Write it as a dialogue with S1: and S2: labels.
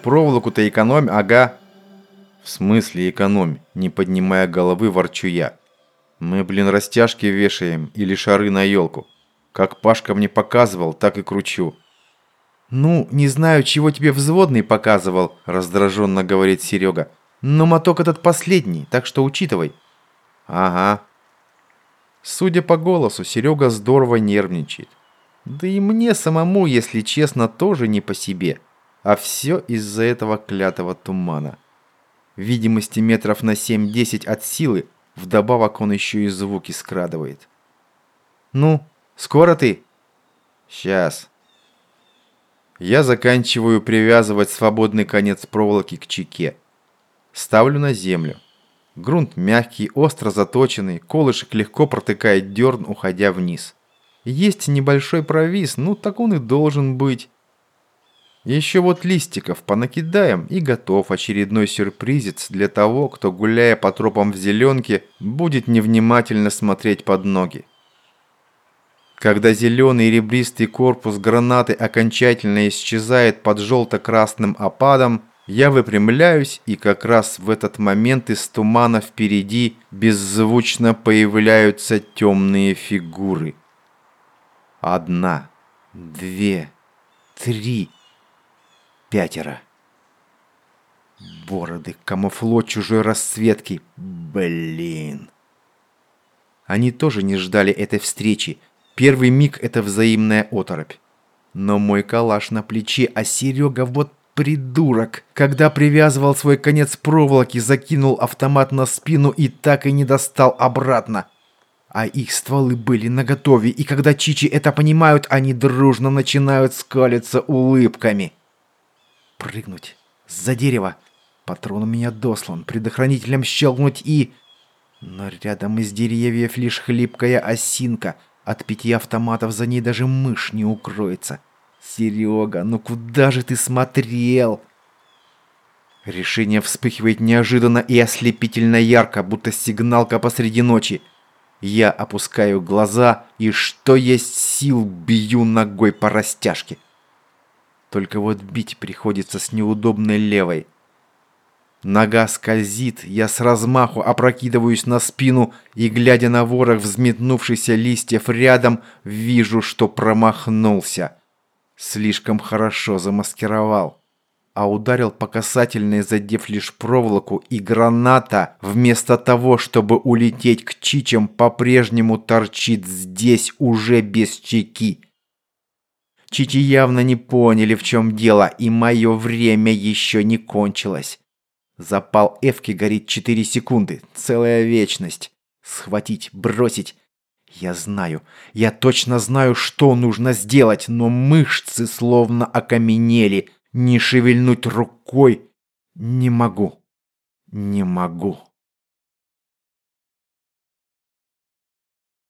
S1: проволоку-то экономь, ага. В смысле экономь, не поднимая головы, ворчу я. Мы, блин, растяжки вешаем или шары на елку. Как Пашка мне показывал, так и кручу. «Ну, не знаю, чего тебе взводный показывал», – раздраженно говорит Серега. «Но моток этот последний, так что учитывай». «Ага». Судя по голосу, Серега здорово нервничает. Да и мне самому, если честно, тоже не по себе. А все из-за этого клятого тумана. Видимости метров на 7-10 от силы, вдобавок он еще и звуки скрадывает. «Ну, скоро ты?» «Сейчас». Я заканчиваю привязывать свободный конец проволоки к чеке. Ставлю на землю. Грунт мягкий, остро заточенный, колышек легко протыкает дерн, уходя вниз. Есть небольшой провис, ну так он и должен быть. Еще вот листиков понакидаем и готов очередной сюрпризец для того, кто, гуляя по тропам в зеленке, будет невнимательно смотреть под ноги. Когда зеленый ребристый корпус гранаты окончательно исчезает под желто-красным опадом, я выпрямляюсь, и как раз в этот момент из тумана впереди беззвучно появляются темные фигуры. Одна, две, три, пятеро. Бороды, камуфло чужой расцветки. Блин. Они тоже не ждали этой встречи, Первый миг – это взаимная оторопь. Но мой калаш на плече, а Серега вот придурок. Когда привязывал свой конец проволоки, закинул автомат на спину и так и не достал обратно. А их стволы были наготове, и когда чичи это понимают, они дружно начинают скалиться улыбками. Прыгнуть. За дерево. Патрон у меня дослан. Предохранителем щелкнуть и... Но рядом из деревьев лишь хлипкая осинка – от пяти автоматов за ней даже мышь не укроется. Серега, ну куда же ты смотрел? Решение вспыхивает неожиданно и ослепительно ярко, будто сигналка посреди ночи. Я опускаю глаза и, что есть сил, бью ногой по растяжке. Только вот бить приходится с неудобной левой. Нога скользит, я с размаху опрокидываюсь на спину и, глядя на ворох взметнувшихся листьев рядом, вижу, что промахнулся. Слишком хорошо замаскировал. А ударил по касательной, задев лишь проволоку, и граната, вместо того, чтобы улететь к чичам, по-прежнему торчит здесь уже без чеки. Чичи явно не поняли, в чем дело, и мое время еще не кончилось. Запал Эвки горит 4 секунды. Целая вечность. Схватить, бросить. Я знаю, я точно знаю, что нужно сделать, но мышцы словно окаменели. Не шевельнуть рукой не могу. Не могу.